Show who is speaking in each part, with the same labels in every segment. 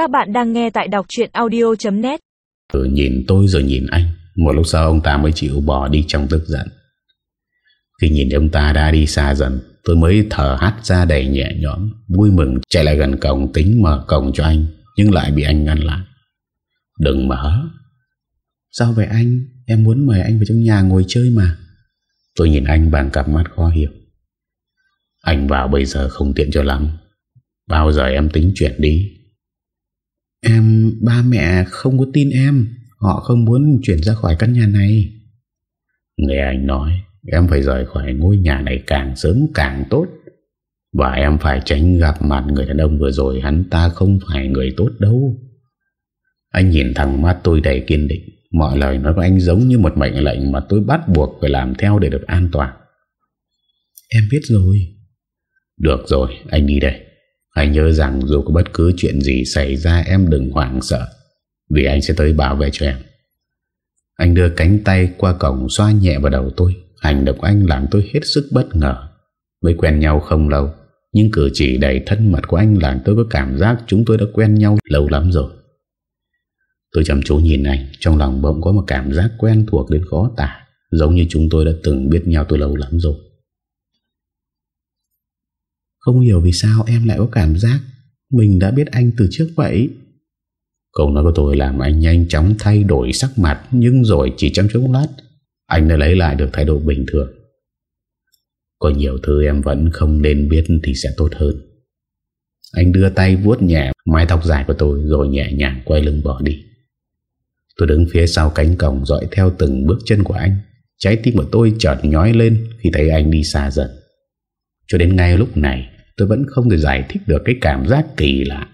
Speaker 1: Các bạn đang nghe tại đọc chuyện audio.net
Speaker 2: Ừ, nhìn tôi rồi nhìn anh. Một lúc sau ông ta mới chịu bỏ đi trong tức giận. Khi nhìn ông ta đã đi xa dần Tôi mới thở hắt ra đầy nhẹ nhõm Vui mừng chạy lại gần cổng tính mở cổng cho anh Nhưng lại bị anh ngăn lại. Đừng mở. Sao vậy anh? Em muốn mời anh vào trong nhà ngồi chơi mà. Tôi nhìn anh bằng cặp mắt khó hiểu. Anh vào bây giờ không tiện cho lắm. Bao giờ em tính chuyện đi? Em, ba mẹ không có tin em. Họ không muốn chuyển ra khỏi căn nhà này. Nghe anh nói Em phải rời khỏi ngôi nhà này càng sớm càng tốt. Và em phải tránh gặp mặt người đàn ông vừa rồi. Hắn ta không phải người tốt đâu. Anh nhìn thẳng mắt tôi đầy kiên định. Mọi lời nói của anh giống như một mệnh lệnh Mà tôi bắt buộc phải làm theo để được an toàn. Em biết rồi. Được rồi anh đi đây Hãy nhớ rằng dù có bất cứ chuyện gì xảy ra, em đừng hoảng sợ, Vì anh sẽ tới bảo vệ cho em. Anh đưa cánh tay qua cổng, xoa nhẹ vào đầu tôi. Hành động anh làm tôi hết sức bất ngờ. Mới quen nhau không lâu, Nhưng cử chỉ đầy thân mật của anh làm tôi có cảm giác chúng tôi đã quen nhau lâu lắm rồi. Tôi chăm chú nhìn anh, Trong lòng bỗng có một cảm giác quen thuộc đến khó tả, Giống như chúng tôi đã từng biết nhau từ lâu lắm rồi. Không hiểu vì sao em lại có cảm giác Mình đã biết anh từ trước vậy. Câu nói của tôi làm anh nhanh chóng thay đổi sắc mặt, Nhưng rồi chỉ trong chốc lát, Anh đã lấy lại được thái độ bình thường. Có nhiều thứ em vẫn không nên biết thì sẽ tốt hơn. Anh đưa tay vuốt nhẹ mái tóc dài của tôi Rồi nhẹ nhàng quay lưng bỏ đi. Tôi đứng phía sau cánh cổng dõi theo từng bước chân của anh. Trái tim của tôi chợt nhói lên Khi thấy anh đi xa dần. Cho đến ngay lúc này, Tôi vẫn không thể giải thích được cái cảm giác kỳ lạ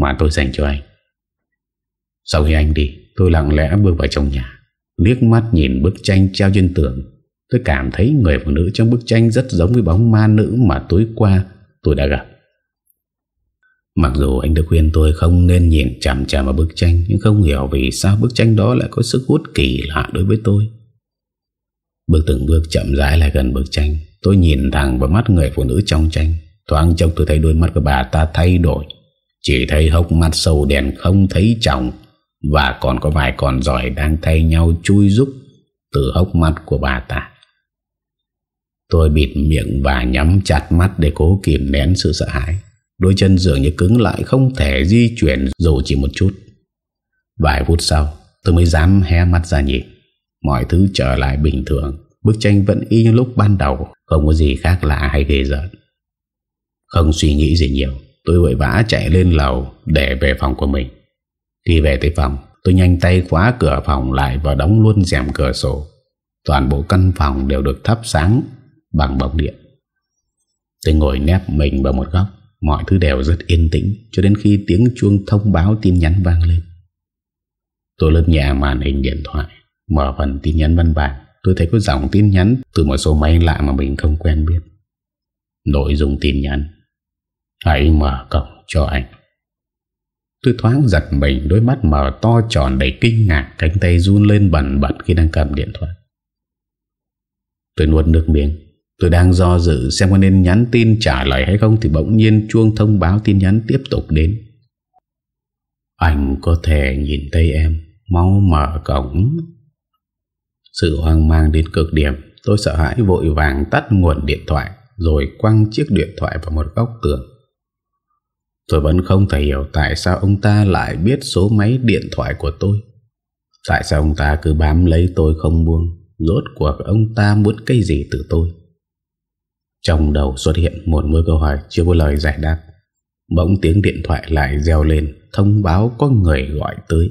Speaker 2: Mà tôi dành cho anh. Sau khi anh đi, Tôi lặng lẽ bước vào trong nhà. Liếc mắt nhìn bức tranh treo trên tường, Tôi cảm thấy người phụ nữ trong bức tranh Rất giống với bóng ma nữ mà tối qua tôi đã gặp. Mặc dù anh đã khuyên tôi không nên nhìn chằm chằm vào bức tranh, Nhưng không hiểu vì sao bức tranh đó lại có sức hút kỳ lạ đối với tôi. Bước từng bước chậm rãi lại gần bức tranh. Tôi nhìn thẳng vào mắt người phụ nữ trong tranh. Thoáng chốc tôi thấy đôi mắt của bà ta thay đổi. Chỉ thấy hốc mắt sâu đèn không thấy trọng. Và còn có vài con giỏi đang thay nhau chui rúc Từ hốc mắt của bà ta. Tôi bịt miệng và nhắm chặt mắt để cố kìm nén sự sợ hãi. Đôi chân dường như cứng lại không thể di chuyển dù chỉ một chút. Vài phút sau, tôi mới dám hé mắt ra nhìn. Mọi thứ trở lại bình thường. Bức tranh vẫn y như lúc ban đầu, Không có gì khác lạ hay ghê giận Không suy nghĩ gì nhiều, Tôi vội vã chạy lên lầu Để về phòng của mình. Khi về tới phòng, Tôi nhanh tay khóa cửa phòng lại Và đóng luôn rèm cửa sổ. Toàn bộ căn phòng đều được thắp sáng Bằng bóng điện. Tôi ngồi nép mình vào một góc, Mọi thứ đều rất yên tĩnh Cho đến khi tiếng chuông thông báo tin nhắn vang lên. Tôi lướt nhà màn hình điện thoại, Mở phần tin nhắn văn bản. Tôi thấy có dòng tin nhắn Từ một số máy lạ mà mình không quen biết. Nội dung tin nhắn. Hãy mở cổng cho anh. Tôi thoáng giật mình, Đôi mắt mở to tròn đầy kinh ngạc, Cánh tay run lên bẩn bật khi đang cầm điện thoại. Tôi nuốt nước miếng. Tôi đang do dự xem có nên nhắn tin trả lời hay không Thì bỗng nhiên chuông thông báo tin nhắn tiếp tục đến. Anh có thể nhìn thấy em. Mau mở cổng. Sự hoang mang đến cực điểm, Tôi sợ hãi vội vàng tắt nguồn điện thoại, Rồi quăng chiếc điện thoại vào một góc tường. Tôi vẫn không thể hiểu Tại sao ông ta lại biết số máy điện thoại của tôi. Tại sao ông ta cứ bám lấy tôi không buông, Rốt cuộc ông ta muốn cái gì từ tôi? Trong đầu xuất hiện một mươi câu hỏi chưa có lời giải đáp. Bỗng tiếng điện thoại lại reo lên, Thông báo có người gọi tới.